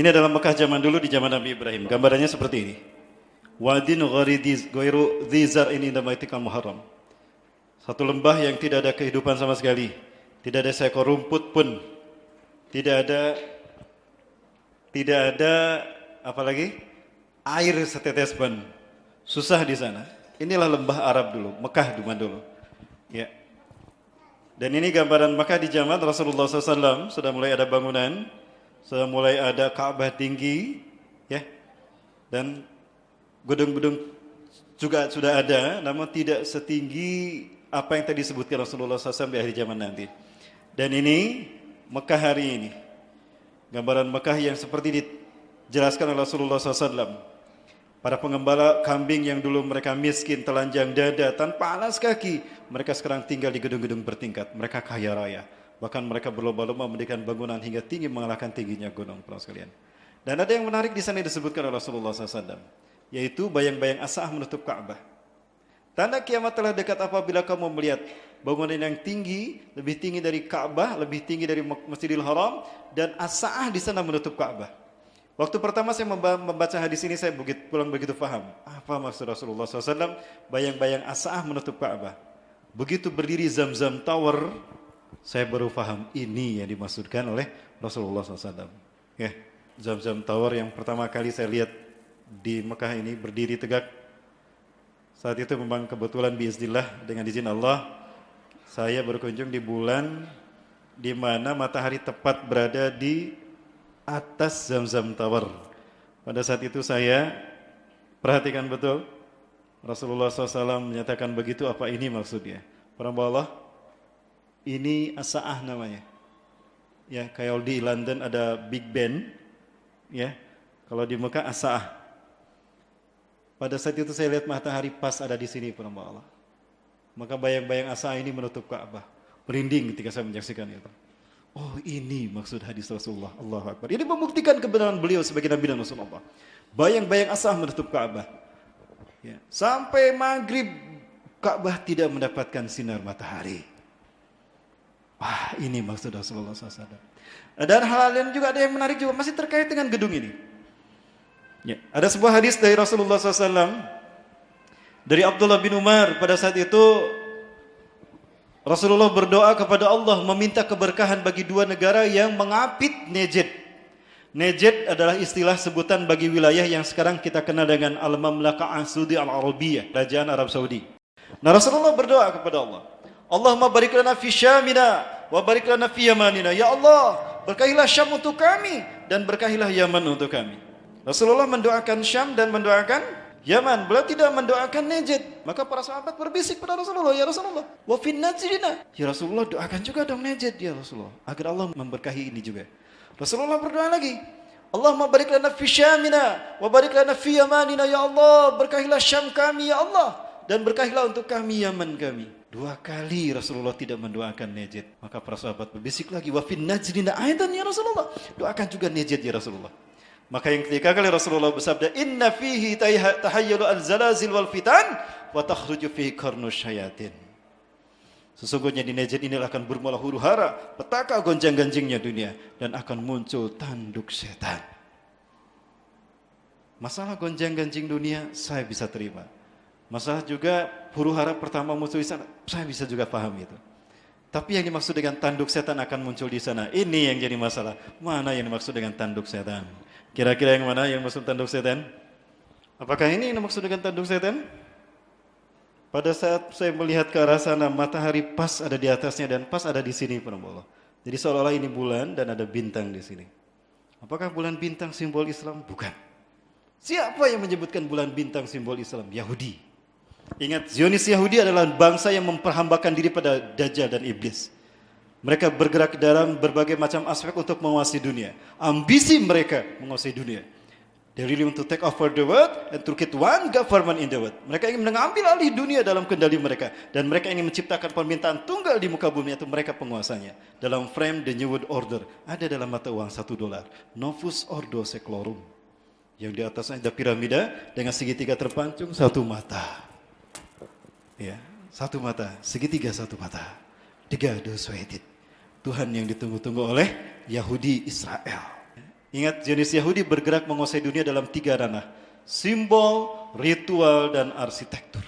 Ini adalah Mekah zaman dulu di zaman Nabi Ibrahim. Gambarannya seperti ini. Wadin ghairi ghairu dzar ini damaitikal muharram. Satu lembah yang tidak ada kehidupan sama sekali. Tidak ada seekor rumput pun. Tidak ada tidak ada apa lagi? Air setetes pun. Susah di sana. Inilah lembah Arab dulu, Mekah zaman dulu. Ya. Dan ini gambaran Mekah di zaman Rasulullah SAW sudah mulai ada bangunan, mulai ada Ka'bah tinggi, ya. Dan gedung-gedung juga sudah ada, namun tidak setinggi apa yang tadi disebutkan Rasulullah SAW di akhir zaman nanti. Dan ini Mekah hari ini. Gambaran Mekah yang seperti dijelaskan oleh Rasulullah SAW. Para pengembala kambing yang dulu mereka miskin, telanjang dada, tanpa alas kaki. Mereka sekarang tinggal di gedung-gedung bertingkat. Mereka kaya raya. Bahkan mereka berlomba-lomba mendirikan bangunan hingga tinggi mengalahkan tingginya gunung. sekalian. Dan ada yang menarik di sana disebutkan oleh Rasulullah SAW. Yaitu bayang-bayang asah menutup Ka'bah. Tanda kiamat telah dekat apabila kamu melihat bangunan yang tinggi, lebih tinggi dari Ka'bah, lebih tinggi dari Masjidil Haram, dan asah di sana menutup Ka'bah. Waktu pertama saya membaca hadis ini saya begitu, pulang begitu paham. Apa maksud Rasulullah SAW? Bayang-bayang asah menutup Ka'bah. Begitu berdiri Zam-Zam Tower, saya baru paham ini yang dimaksudkan oleh Rasulullah SAW. Ya, Zam-Zam Tower yang pertama kali saya lihat di Mekah ini berdiri tegak. Saat itu memang kebetulan biiznillah dengan izin Allah, saya berkunjung di bulan di mana matahari tepat berada di atas Zam-Zam Tower. Pada saat itu saya perhatikan betul Rasulullah SAW menyatakan begitu apa ini maksudnya. Para Allah, ini Asa'ah namanya. Ya, kayak di London ada Big Ben, ya. Kalau di Mekah Asa'ah. Pada saat itu saya lihat matahari pas ada di sini para Allah. Maka bayang-bayang Asa'ah ini menutup Ka'bah. Merinding ketika saya menyaksikan itu. Oh ini maksud hadis Rasulullah. Allah Akbar. Ini membuktikan kebenaran beliau sebagai Nabi dan Rasulullah. Bayang-bayang asah menutup Ka'bah. Ya. Sampai maghrib Ka'bah tidak mendapatkan sinar matahari. Wah ini maksud Rasulullah SAW. Dan hal lain juga ada yang menarik juga masih terkait dengan gedung ini. Ya. Ada sebuah hadis dari Rasulullah SAW dari Abdullah bin Umar pada saat itu Rasulullah berdoa kepada Allah meminta keberkahan bagi dua negara yang mengapit Nejd. Nejd adalah istilah sebutan bagi wilayah yang sekarang kita kenal dengan Al-Mamlakah Saudi Al-Arabiyah, Kerajaan Arab Saudi. Nah Rasulullah berdoa kepada Allah. Allahumma barik lana fi Syamina wa barik lana fi Yamanina. Ya Allah, berkahilah Syam untuk kami dan berkahilah Yaman untuk kami. Rasulullah mendoakan Syam dan mendoakan Yaman, beliau tidak mendoakan Najd. Maka para sahabat berbisik pada Rasulullah, "Ya Rasulullah, wa fin Najdina." Ya Rasulullah, doakan juga dong Najd ya Rasulullah, agar Allah memberkahi ini juga. Rasulullah berdoa lagi, Allahumma barik lana fi Syamina wa barik lana fi Yamanina ya Allah, berkahilah Syam kami ya Allah dan berkahilah untuk kami Yaman kami. Dua kali Rasulullah tidak mendoakan Najd. Maka para sahabat berbisik lagi, "Wa fin Najdina aidan ya Rasulullah." Doakan juga Najd ya Rasulullah. Maka yang ketiga kali Rasulullah bersabda, "Inna fihi tahayyalu al-zalazil wal fitan wa takhruju fihi karnus syayatin." Sesungguhnya di Najd ini akan bermula huru hara, petaka gonjang-ganjingnya dunia dan akan muncul tanduk setan. Masalah gonjang-ganjing dunia saya bisa terima. Masalah juga huru hara pertama muncul di sana, saya bisa juga paham itu. Tapi yang dimaksud dengan tanduk setan akan muncul di sana. Ini yang jadi masalah. Mana yang dimaksud dengan tanduk setan? Kira-kira yang mana yang maksud tanduk setan? Apakah ini yang maksud dengan tanduk setan? Pada saat saya melihat ke arah sana, matahari pas ada di atasnya dan pas ada di sini, Allah. Jadi seolah-olah ini bulan dan ada bintang di sini. Apakah bulan bintang simbol Islam? Bukan. Siapa yang menyebutkan bulan bintang simbol Islam? Yahudi. Ingat, Zionis Yahudi adalah bangsa yang memperhambakan diri pada Dajjal dan Iblis. Mereka bergerak dalam berbagai macam aspek untuk menguasai dunia. Ambisi mereka menguasai dunia. They really want to take over the world and to get one government in the world. Mereka ingin mengambil alih dunia dalam kendali mereka. Dan mereka ingin menciptakan permintaan tunggal di muka bumi itu mereka penguasanya. Dalam frame the New World Order. Ada dalam mata uang satu dolar. Novus Ordo Seclorum. Yang di atasnya ada piramida dengan segitiga terpancung satu mata. Ya, satu mata, segitiga satu mata. Tiga doswetit. Tuhan yang ditunggu-tunggu oleh Yahudi Israel. Ingat, Zionis Yahudi bergerak menguasai dunia dalam tiga ranah. Simbol, ritual, dan arsitektur.